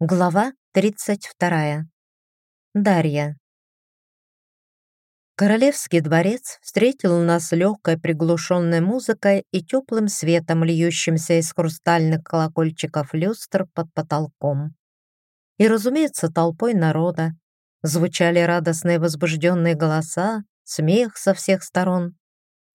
Глава 32. Дарья. Королевский дворец встретил нас легкой приглушенной музыкой и теплым светом, льющимся из хрустальных колокольчиков люстр под потолком. И, разумеется, толпой народа. Звучали радостные возбужденные голоса, смех со всех сторон.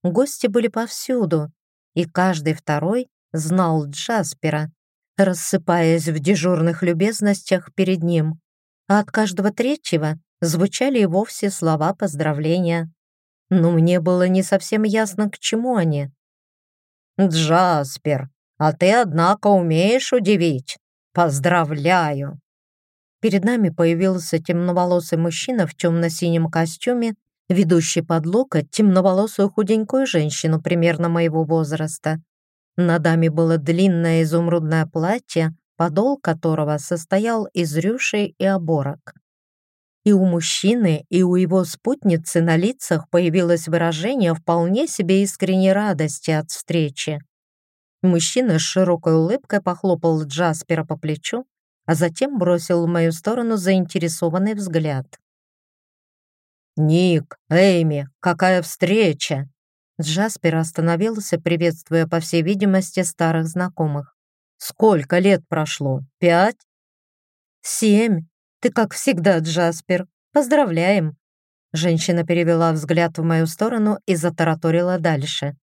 Гости были повсюду, и каждый второй знал Джаспера, рассыпаясь в дежурных любезностях перед ним, а от каждого третьего звучали и вовсе слова поздравления. Но мне было не совсем ясно, к чему они. «Джаспер, а ты, однако, умеешь удивить. Поздравляю!» Перед нами появился темноволосый мужчина в темно-синем костюме, ведущий под локоть темноволосую худенькую женщину примерно моего возраста. На даме было длинное изумрудное платье, подол которого состоял из рюшей и оборок. И у мужчины, и у его спутницы на лицах появилось выражение вполне себе искренней радости от встречи. Мужчина с широкой улыбкой похлопал Джаспера по плечу, а затем бросил в мою сторону заинтересованный взгляд. «Ник, Эйми, какая встреча!» Джаспер остановился, приветствуя, по всей видимости, старых знакомых. «Сколько лет прошло? Пять?» «Семь. Ты, как всегда, Джаспер. Поздравляем!» Женщина перевела взгляд в мою сторону и затараторила дальше.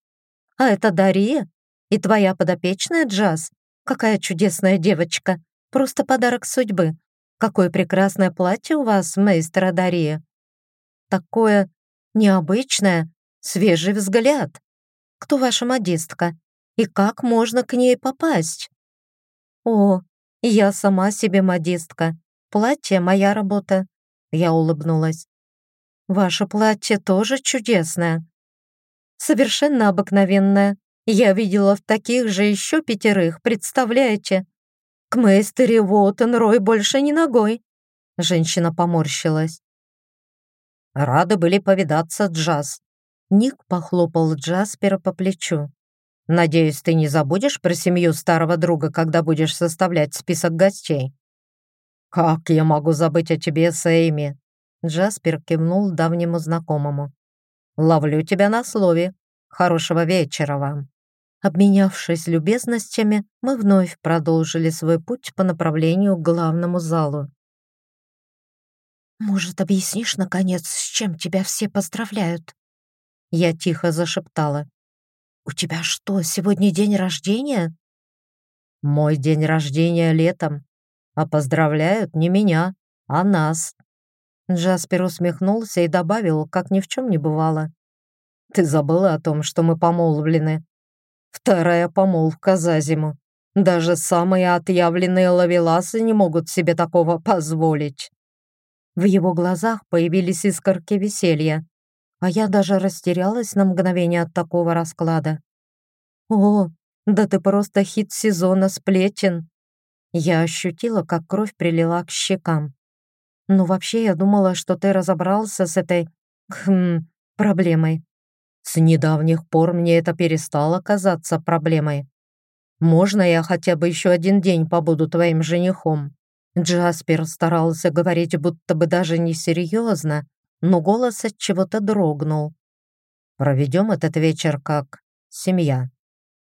«А это Дарья? И твоя подопечная, Джаз? Какая чудесная девочка! Просто подарок судьбы! Какое прекрасное платье у вас, мейстера Дарья! Такое необычное, Свежий взгляд. Кто ваша модистка? И как можно к ней попасть? О, я сама себе модистка. Платье — моя работа. Я улыбнулась. Ваше платье тоже чудесное. Совершенно обыкновенное. Я видела в таких же еще пятерых, представляете? К мейстере Рой больше не ногой. Женщина поморщилась. Рады были повидаться, Джаз. Ник похлопал Джаспера по плечу. «Надеюсь, ты не забудешь про семью старого друга, когда будешь составлять список гостей?» «Как я могу забыть о тебе, Сэйми?» Джаспер кивнул давнему знакомому. «Ловлю тебя на слове. Хорошего вечера вам». Обменявшись любезностями, мы вновь продолжили свой путь по направлению к главному залу. «Может, объяснишь, наконец, с чем тебя все поздравляют?» Я тихо зашептала. «У тебя что, сегодня день рождения?» «Мой день рождения летом, а поздравляют не меня, а нас». Джаспер усмехнулся и добавил, как ни в чем не бывало. «Ты забыла о том, что мы помолвлены. Вторая помолвка за зиму. Даже самые отъявленные ловеласы не могут себе такого позволить». В его глазах появились искорки веселья а я даже растерялась на мгновение от такого расклада. «О, да ты просто хит сезона сплетен!» Я ощутила, как кровь прилила к щекам. «Ну, вообще, я думала, что ты разобрался с этой... хм... проблемой. С недавних пор мне это перестало казаться проблемой. Можно я хотя бы еще один день побуду твоим женихом?» Джаспер старался говорить будто бы даже несерьезно, но голос от чего-то дрогнул. «Проведем этот вечер как семья».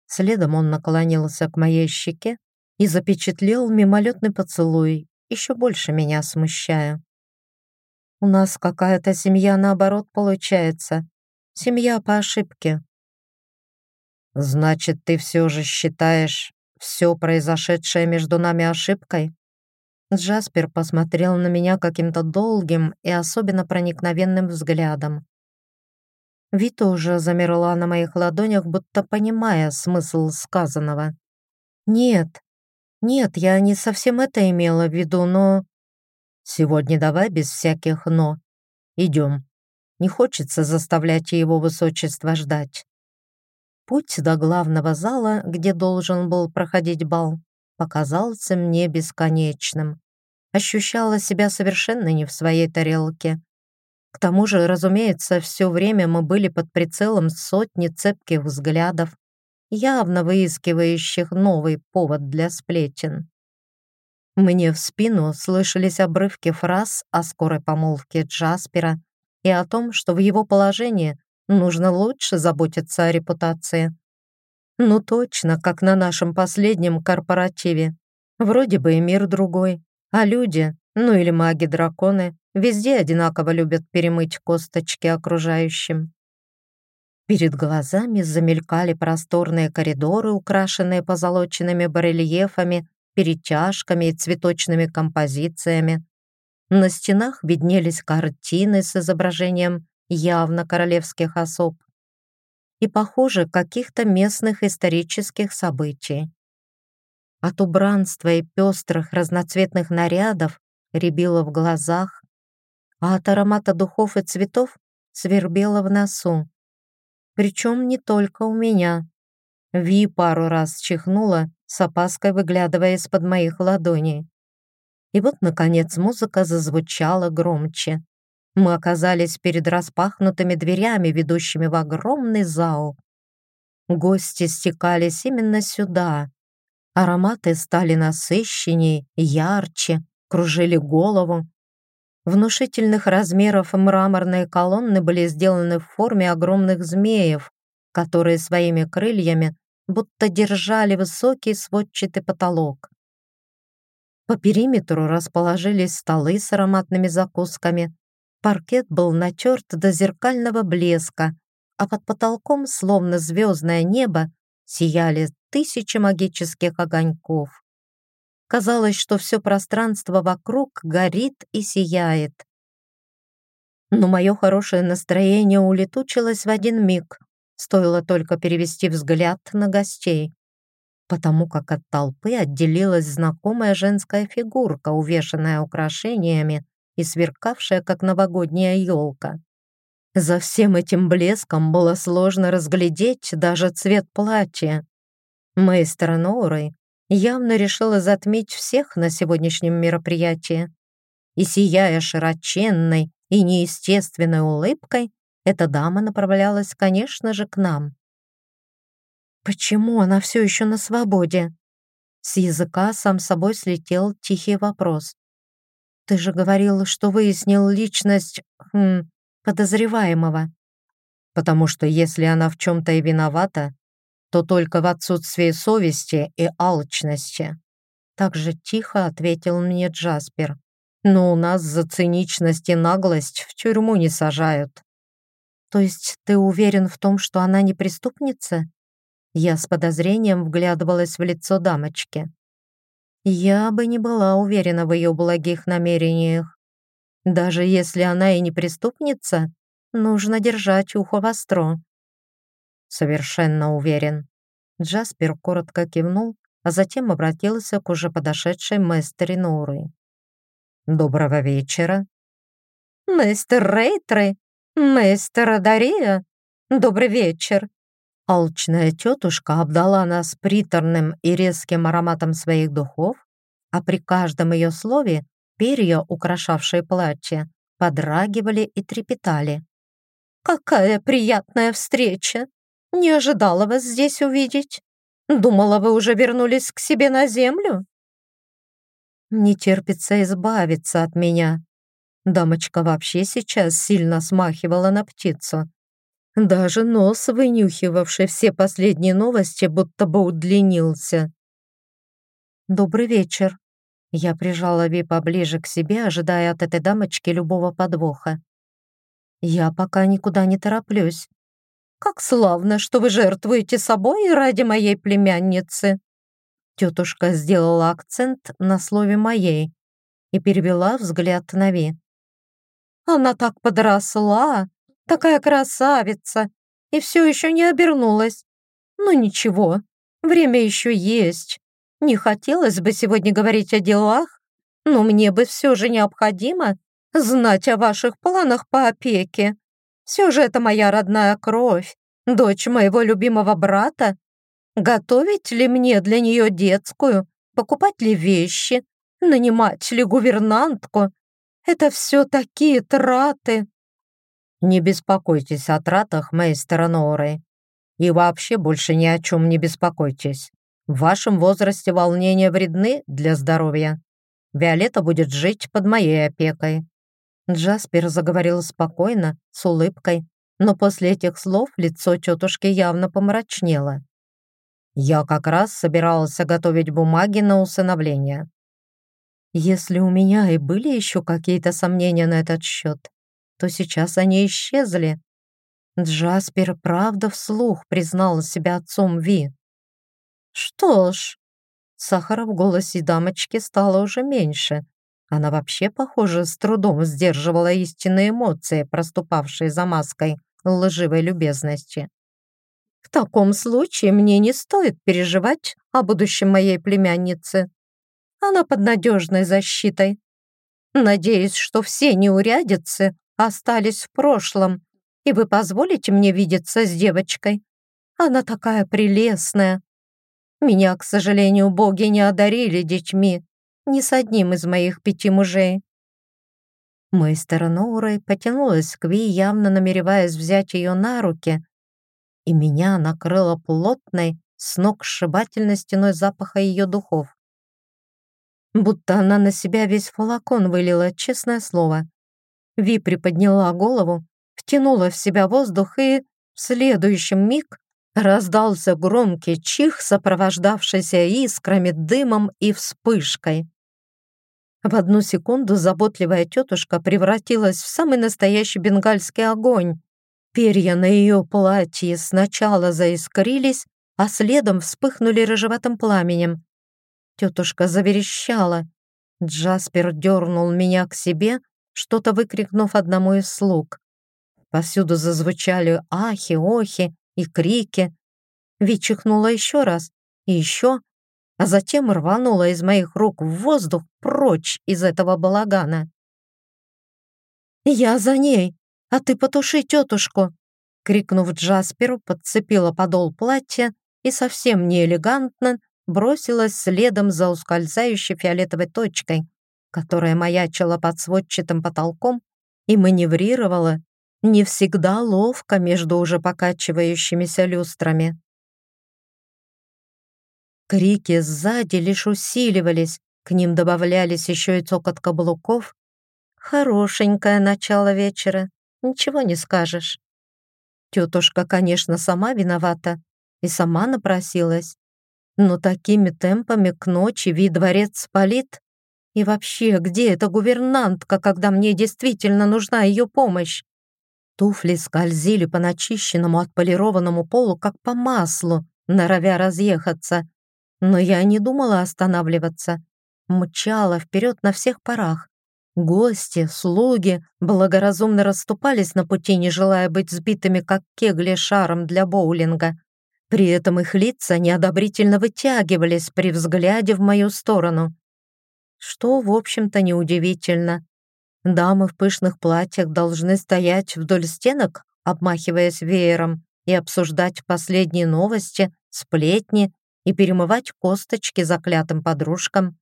Следом он наклонился к моей щеке и запечатлел мимолетный поцелуй, еще больше меня смущая. «У нас какая-то семья наоборот получается. Семья по ошибке». «Значит, ты все же считаешь все произошедшее между нами ошибкой?» Джаспер посмотрел на меня каким-то долгим и особенно проникновенным взглядом. Ви тоже замерла на моих ладонях, будто понимая смысл сказанного. «Нет, нет, я не совсем это имела в виду, но...» «Сегодня давай без всяких «но». Идем. Не хочется заставлять его высочество ждать». Путь до главного зала, где должен был проходить бал, показался мне бесконечным. Ощущала себя совершенно не в своей тарелке. К тому же, разумеется, все время мы были под прицелом сотни цепких взглядов, явно выискивающих новый повод для сплетен. Мне в спину слышались обрывки фраз о скорой помолвке Джаспера и о том, что в его положении нужно лучше заботиться о репутации. Ну точно, как на нашем последнем корпоративе. Вроде бы и мир другой, а люди, ну или маги-драконы, везде одинаково любят перемыть косточки окружающим. Перед глазами замелькали просторные коридоры, украшенные позолоченными барельефами, перетяжками и цветочными композициями. На стенах виднелись картины с изображением явно королевских особ и, похоже, каких-то местных исторических событий. От убранства и пестрых разноцветных нарядов рябило в глазах, а от аромата духов и цветов свербело в носу. Причем не только у меня. Ви пару раз чихнула, с опаской выглядывая из-под моих ладоней. И вот, наконец, музыка зазвучала громче. Мы оказались перед распахнутыми дверями, ведущими в огромный зал. Гости стекались именно сюда. Ароматы стали насыщенней, ярче, кружили голову. Внушительных размеров мраморные колонны были сделаны в форме огромных змеев, которые своими крыльями будто держали высокий сводчатый потолок. По периметру расположились столы с ароматными закусками. Паркет был натерт до зеркального блеска, а под потолком, словно звездное небо, сияли тысячи магических огоньков. Казалось, что все пространство вокруг горит и сияет. Но мое хорошее настроение улетучилось в один миг, стоило только перевести взгляд на гостей потому как от толпы отделилась знакомая женская фигурка, увешанная украшениями и сверкавшая, как новогодняя елка. За всем этим блеском было сложно разглядеть даже цвет платья. Мейстер Ноурой явно решила затмить всех на сегодняшнем мероприятии. И сияя широченной и неестественной улыбкой, эта дама направлялась, конечно же, к нам. Почему она все еще на свободе? С языка сам собой слетел тихий вопрос. Ты же говорил, что выяснил личность хм, подозреваемого. Потому что если она в чем-то и виновата, то только в отсутствии совести и алчности. Так же тихо ответил мне Джаспер. Но у нас за циничность и наглость в тюрьму не сажают. То есть ты уверен в том, что она не преступница? Я с подозрением вглядывалась в лицо дамочки. Я бы не была уверена в ее благих намерениях. Даже если она и не преступница, нужно держать ухо востро. Совершенно уверен. Джаспер коротко кивнул, а затем обратился к уже подошедшей мэстере Норы. «Доброго вечера». «Мистер Рейтры, мистер Дария, добрый вечер», Алчная тетушка обдала нас приторным и резким ароматом своих духов, а при каждом ее слове перья, украшавшие платье, подрагивали и трепетали. «Какая приятная встреча! Не ожидала вас здесь увидеть. Думала, вы уже вернулись к себе на землю?» «Не терпится избавиться от меня». Дамочка вообще сейчас сильно смахивала на птицу. Даже нос, вынюхивавший все последние новости, будто бы удлинился. «Добрый вечер». Я прижала Ви поближе к себе, ожидая от этой дамочки любого подвоха. «Я пока никуда не тороплюсь. Как славно, что вы жертвуете собой ради моей племянницы!» Тетушка сделала акцент на слове «моей» и перевела взгляд на Ви. «Она так подросла, Такая красавица! И все еще не обернулась. Ну ничего, время еще есть. Не хотелось бы сегодня говорить о делах, но мне бы все же необходимо знать о ваших планах по опеке. Все же это моя родная кровь, дочь моего любимого брата. Готовить ли мне для нее детскую, покупать ли вещи, нанимать ли гувернантку? Это все такие траты. Не беспокойтесь о тратах мейстера Норы. И вообще больше ни о чем не беспокойтесь. В вашем возрасте волнения вредны для здоровья. Виолетта будет жить под моей опекой». Джаспер заговорил спокойно, с улыбкой, но после этих слов лицо тетушки явно помрачнело. «Я как раз собирался готовить бумаги на усыновление». Если у меня и были еще какие-то сомнения на этот счет, то сейчас они исчезли. Джаспер правда вслух признал себя отцом Ви. «Что ж...» Сахара в голосе дамочки стало уже меньше. Она вообще, похоже, с трудом сдерживала истинные эмоции, проступавшие за маской лживой любезности. «В таком случае мне не стоит переживать о будущем моей племянницы. Она под надежной защитой. Надеюсь, что все неурядицы остались в прошлом, и вы позволите мне видеться с девочкой. Она такая прелестная. Меня, к сожалению, боги не одарили детьми, ни с одним из моих пяти мужей. Мейстер Ноурой потянулась к Ви, явно намереваясь взять ее на руки, и меня накрыло плотной, с ног сшибательной стеной запаха ее духов. Будто она на себя весь флакон вылила, честное слово. Ви приподняла голову, втянула в себя воздух и в следующем миг Раздался громкий чих, сопровождавшийся искрами, дымом и вспышкой. В одну секунду заботливая тетушка превратилась в самый настоящий бенгальский огонь. Перья на ее платье сначала заискрились, а следом вспыхнули рыжеватым пламенем. Тетушка заверещала. Джаспер дернул меня к себе, что-то выкрикнув одному из слуг. Повсюду зазвучали ахи, охи, и крики. Ви чихнула еще раз и еще, а затем рванула из моих рук в воздух прочь из этого балагана. «Я за ней, а ты потуши тетушку!» Крикнув Джасперу, подцепила подол платья и совсем неэлегантно бросилась следом за ускользающей фиолетовой точкой, которая маячила под сводчатым потолком и маневрировала не всегда ловко между уже покачивающимися люстрами. Крики сзади лишь усиливались, к ним добавлялись еще и цокот каблуков. Хорошенькое начало вечера, ничего не скажешь. Тетушка, конечно, сама виновата и сама напросилась, но такими темпами к ночи вид дворец спалит. И вообще, где эта гувернантка, когда мне действительно нужна ее помощь? Туфли скользили по начищенному отполированному полу, как по маслу, норовя разъехаться. Но я не думала останавливаться. Мчала вперед на всех парах. Гости, слуги благоразумно расступались на пути, не желая быть сбитыми, как кегли шаром для боулинга. При этом их лица неодобрительно вытягивались при взгляде в мою сторону. Что, в общем-то, неудивительно. Дамы в пышных платьях должны стоять вдоль стенок, обмахиваясь веером, и обсуждать последние новости, сплетни и перемывать косточки заклятым подружкам.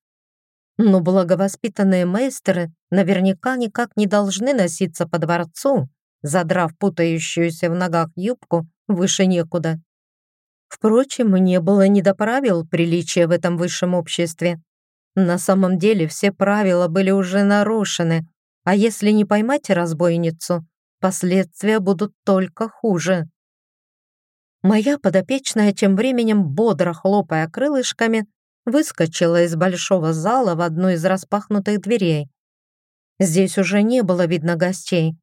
Но благовоспитанные мейстеры наверняка никак не должны носиться по дворцу, задрав путающуюся в ногах юбку выше некуда. Впрочем, не было ни до правил приличия в этом высшем обществе. На самом деле все правила были уже нарушены, а если не поймать разбойницу, последствия будут только хуже. Моя подопечная тем временем, бодро хлопая крылышками, выскочила из большого зала в одну из распахнутых дверей. Здесь уже не было видно гостей,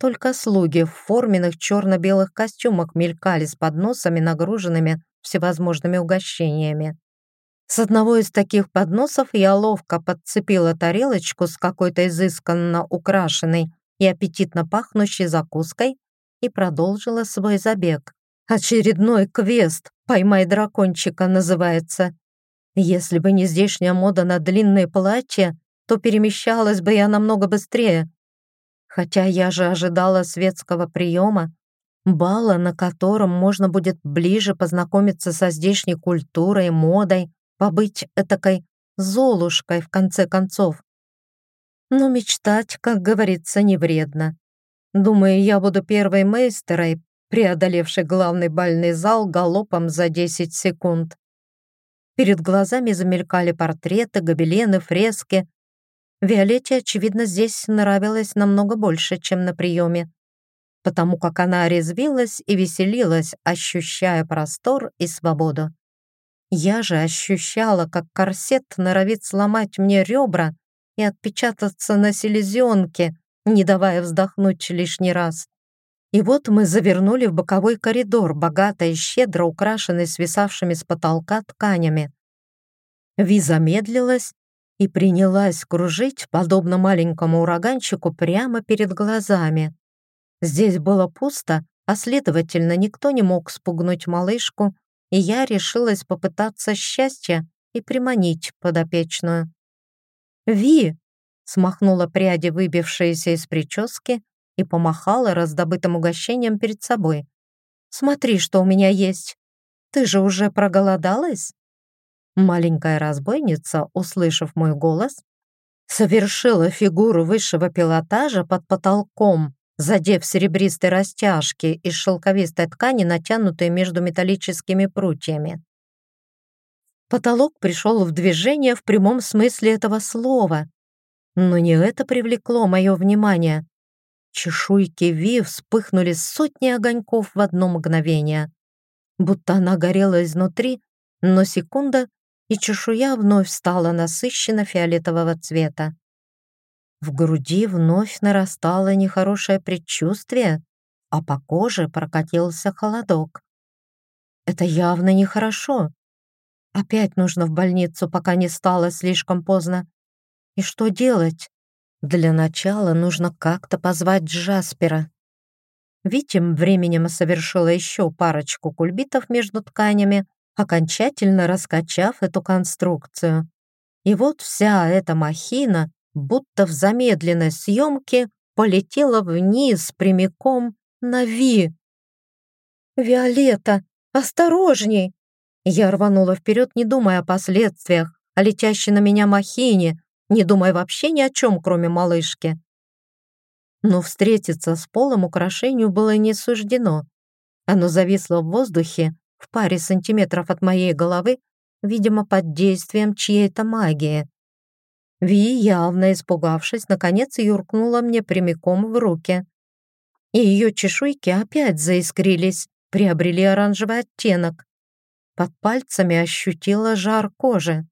только слуги в форменных черно-белых костюмах мелькали с подносами, нагруженными всевозможными угощениями. С одного из таких подносов я ловко подцепила тарелочку с какой-то изысканно украшенной и аппетитно пахнущей закуской и продолжила свой забег. Очередной квест «Поймай дракончика» называется. Если бы не здешняя мода на длинные платья, то перемещалась бы я намного быстрее. Хотя я же ожидала светского приема, бала, на котором можно будет ближе познакомиться со здешней культурой, модой, побыть этакой золушкой в конце концов. Но мечтать, как говорится, не вредно. Думаю, я буду первой мейстерой, преодолевшей главный бальный зал галопом за 10 секунд. Перед глазами замелькали портреты, гобелены, фрески, Виолетте, очевидно, здесь нравилось намного больше, чем на приеме, потому как она резвилась и веселилась, ощущая простор и свободу. Я же ощущала, как корсет норовит сломать мне ребра и отпечататься на селезенке, не давая вздохнуть лишний раз. И вот мы завернули в боковой коридор, богато и щедро украшенный свисавшими с потолка тканями. Ви замедлилась и принялась кружить, подобно маленькому ураганчику, прямо перед глазами. Здесь было пусто, а следовательно, никто не мог спугнуть малышку, и я решилась попытаться счастья и приманить подопечную. «Ви!» — смахнула пряди, выбившиеся из прически, и помахала раздобытым угощением перед собой. «Смотри, что у меня есть. Ты же уже проголодалась?» Маленькая разбойница, услышав мой голос, совершила фигуру высшего пилотажа под потолком, задев серебристой растяжки из шелковистой ткани, натянутой между металлическими прутьями. Потолок пришел в движение в прямом смысле этого слова. Но не это привлекло мое внимание. Чешуйки Ви вспыхнули сотни огоньков в одно мгновение. Будто она горела изнутри, но секунда, и чешуя вновь стала насыщенно фиолетового цвета. В груди вновь нарастало нехорошее предчувствие, а по коже прокатился холодок. Это явно нехорошо. Опять нужно в больницу, пока не стало слишком поздно. И что делать? Для начала нужно как-то позвать Джаспера. Тем временем совершила еще парочку кульбитов между тканями, окончательно раскачав эту конструкцию. И вот вся эта махина, будто в замедленной съемке, полетела вниз прямиком на Ви. «Виолетта, осторожней!» Я рванула вперед, не думая о последствиях, о летящей на меня махине, не думая вообще ни о чем, кроме малышки. Но встретиться с полом украшению было не суждено. Оно зависло в воздухе, в паре сантиметров от моей головы, видимо, под действием чьей-то магии. Ви, явно испугавшись, наконец юркнула мне прямиком в руки. И ее чешуйки опять заискрились, приобрели оранжевый оттенок. Под пальцами ощутила жар кожи.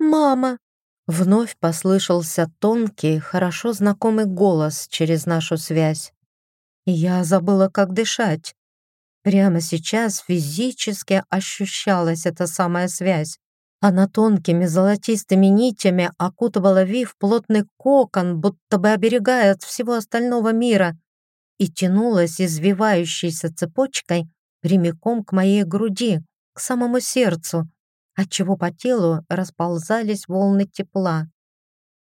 «Мама!» Вновь послышался тонкий, хорошо знакомый голос через нашу связь. я забыла, как дышать. Прямо сейчас физически ощущалась эта самая связь. Она тонкими золотистыми нитями окутывала Ви в плотный кокон, будто бы оберегая от всего остального мира, и тянулась извивающейся цепочкой прямиком к моей груди, к самому сердцу, отчего по телу расползались волны тепла.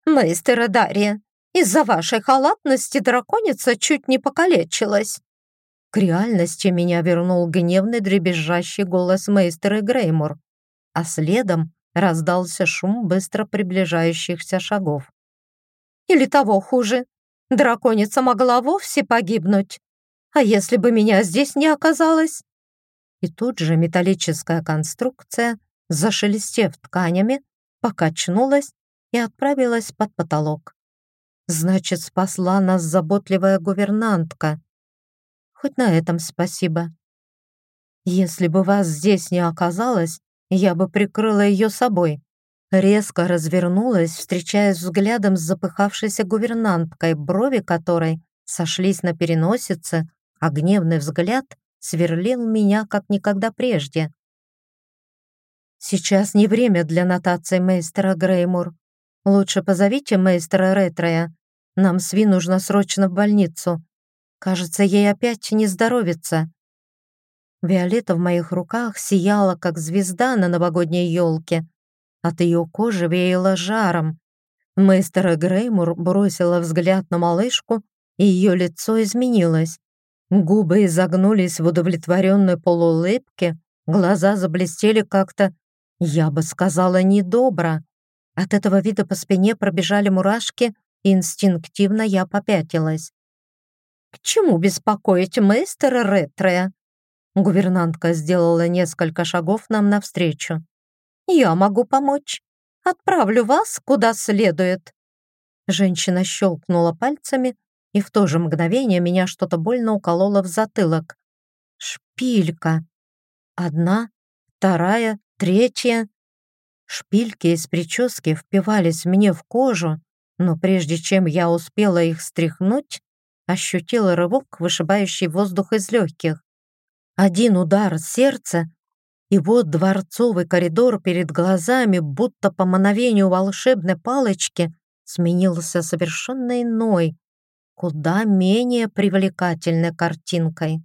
«Мейстера Дарья, из-за вашей халатности драконица чуть не покалечилась!» К реальности меня вернул гневный дребезжащий голос мейстера Греймор, а следом раздался шум быстро приближающихся шагов. «Или того хуже, драконица могла вовсе погибнуть. А если бы меня здесь не оказалось?» И тут же металлическая конструкция, зашелестев тканями, покачнулась и отправилась под потолок. Значит, спасла нас заботливая гувернантка. Хоть на этом спасибо. Если бы вас здесь не оказалось, я бы прикрыла ее собой. Резко развернулась, встречаясь взглядом с запыхавшейся гувернанткой, брови которой сошлись на переносице, а гневный взгляд сверлил меня как никогда прежде. «Сейчас не время для нотации мейстера Греймур. Лучше позовите мейстера Ретроя. Нам с Ви нужно срочно в больницу. Кажется, ей опять не здоровится. Виолетта в моих руках сияла, как звезда на новогодней елке. От ее кожи веяло жаром. Мейстер Греймур бросила взгляд на малышку, и ее лицо изменилось. Губы изогнулись в удовлетворенной полуулыбке, глаза заблестели как-то, я бы сказала, недобро. От этого вида по спине пробежали мурашки, и инстинктивно я попятилась. «К чему беспокоить мейстера Ретрея?» Гувернантка сделала несколько шагов нам навстречу. «Я могу помочь. Отправлю вас куда следует». Женщина щелкнула пальцами, и в то же мгновение меня что-то больно укололо в затылок. Шпилька. Одна, вторая, третья. Шпильки из прически впивались мне в кожу, но прежде чем я успела их стряхнуть, ощутила рывок, вышибающий воздух из легких. Один удар сердца, и вот дворцовый коридор перед глазами, будто по мановению волшебной палочки, сменился совершенно иной, куда менее привлекательной картинкой.